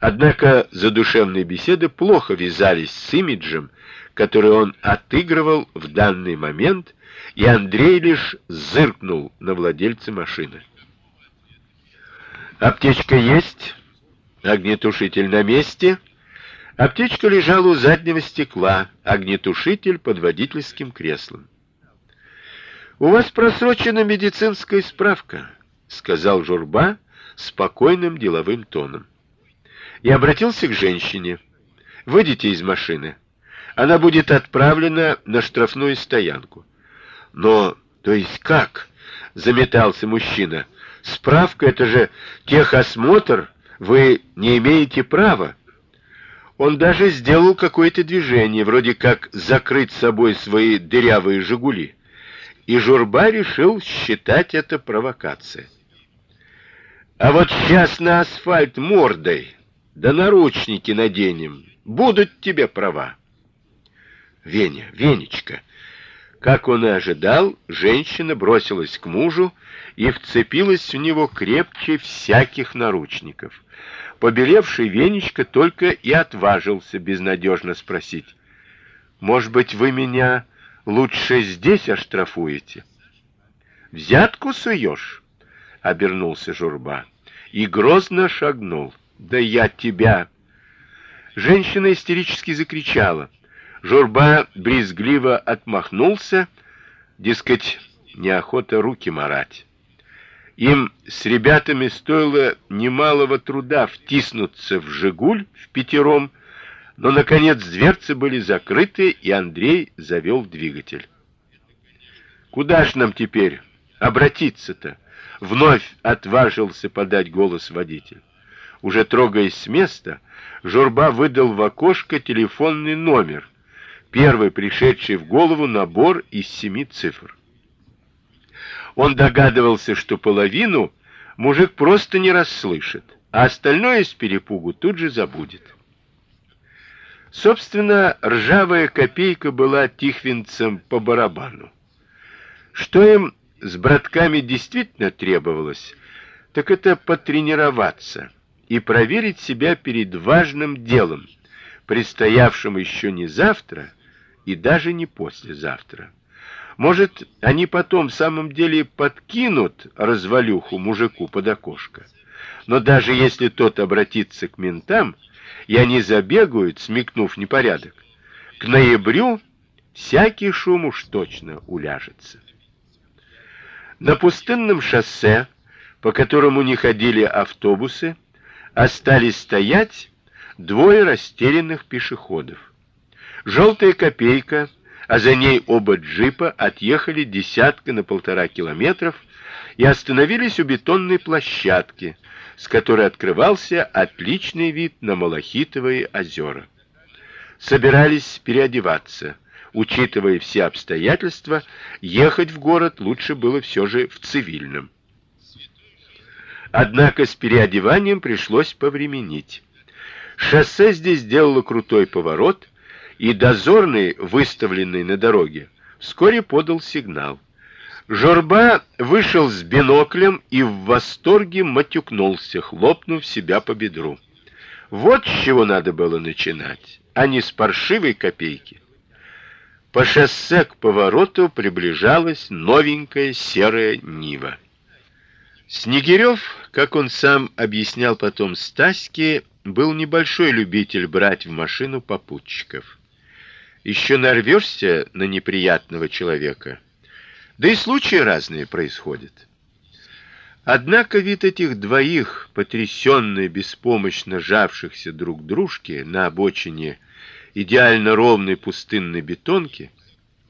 Однако задушевные беседы плохо вязались с имиджем, который он отыгрывал в данный момент, и Андрей лишь зыркнул на владельца машины. Аптечка есть, огнетушитель на месте. Аптечка лежала у заднего стекла, огнетушитель под водительским креслом. У вас просрочена медицинская справка, сказал Журба спокойным деловым тоном. И обратился к женщине: "Выйдите из машины. Она будет отправлена на штрафную стоянку". Но, то есть как? заметался мужчина. Справка это же техосмотр, вы не имеете права. Он даже сделал какое-то движение, вроде как закрыть собой свои дырявые Жигули и Журба решил считать это провокацией. А вот сейчас на асфальт мордой, да наручники наденем, будут тебе права. Веня, Венечка, как он и ожидал, женщина бросилась к мужу и вцепилась в него крепче всяких наручников. Побелевший Венечка только и отважился безнадежно спросить: "Может быть, вы меня лучше здесь оштрафуете. Взятку суешь? обернулся Журба и грозно шагнул. Да я тебя. Женщина истерически закричала. Журба брезгливо отмахнулся, дескать, неохота руки марать. Им с ребятами стоило немалого труда втиснуться в Жигуль в пятером но наконец дверцы были закрыты, и Андрей завел двигатель. Куда ж нам теперь обратиться-то? Вновь отважился подать голос водитель. Уже трогаясь с места, Журба выдал в окошко телефонный номер, первый пришедший в голову набор из семи цифр. Он догадывался, что половину мужик просто не расслышит, а остальное с перепугу тут же забудет. Собственно, ржавая копейка была тихвинцам по барабану. Что им с братками действительно требовалось, так это потренироваться и проверить себя перед важным делом, предстоявшим еще не завтра и даже не послезавтра. Может, они потом в самом деле подкинут развалюху мужику под окошко. Но даже если тот обратится к ментам, и они забегают, смекнув непорядок. К ноябрю всякий шум уж точно уляжется. На пустынном шоссе, по которому не ходили автобусы, остались стоять двое растерянных пешеходов. Желтая копейка, а за ней оба джипа отъехали десятка на полтора километров и остановились у бетонной площадки, с которой открывался отличный вид на Малахитовые озера. Собирались переодеваться. Учитывая все обстоятельства, ехать в город лучше было все же в цивильном. Однако с переодеванием пришлось повременить. Шоссе здесь сделало крутой поворот, и дозорный, выставленный на дороге, вскоре подал сигнал. Жорба вышел с биноклем и в восторге матюкнулся, хлопнув себя по бедру. Вот с чего надо было начинать, а не с паршивой копейки. По шоссе к повороту приближалась новенькая серая Нива. Снегирев, как он сам объяснял потом Стаське, был небольшой любитель брать в машину попутчиков. Еще нарвешься на неприятного человека, да и случаи разные происходят. Однако вид этих двоих, потрясенно беспомощно жавшихся друг к дружке на обочине идеально ровной пустынной бетонки,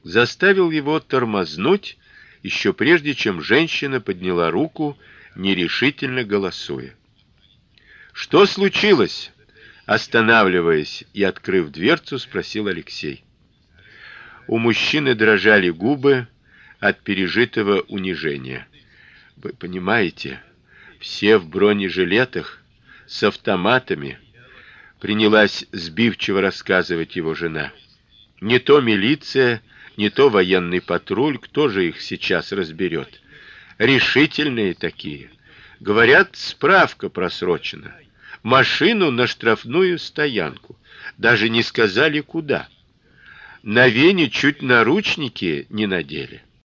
заставил его тормознуть еще прежде, чем женщина подняла руку, нерешительно голосуя. Что случилось? останавливаясь и открыв дверцу, спросил Алексей. У мужчины дрожали губы, от пережитого унижения. Вы понимаете, все в бронежилетах с автоматами, принялась сбивчиво рассказывать его жена. Не то милиция, не то военный патруль, кто же их сейчас разберет? Решительные такие. Говорят, справка просрочена. машину на штрафную стоянку. Даже не сказали куда. На Вене чуть наручники не надели.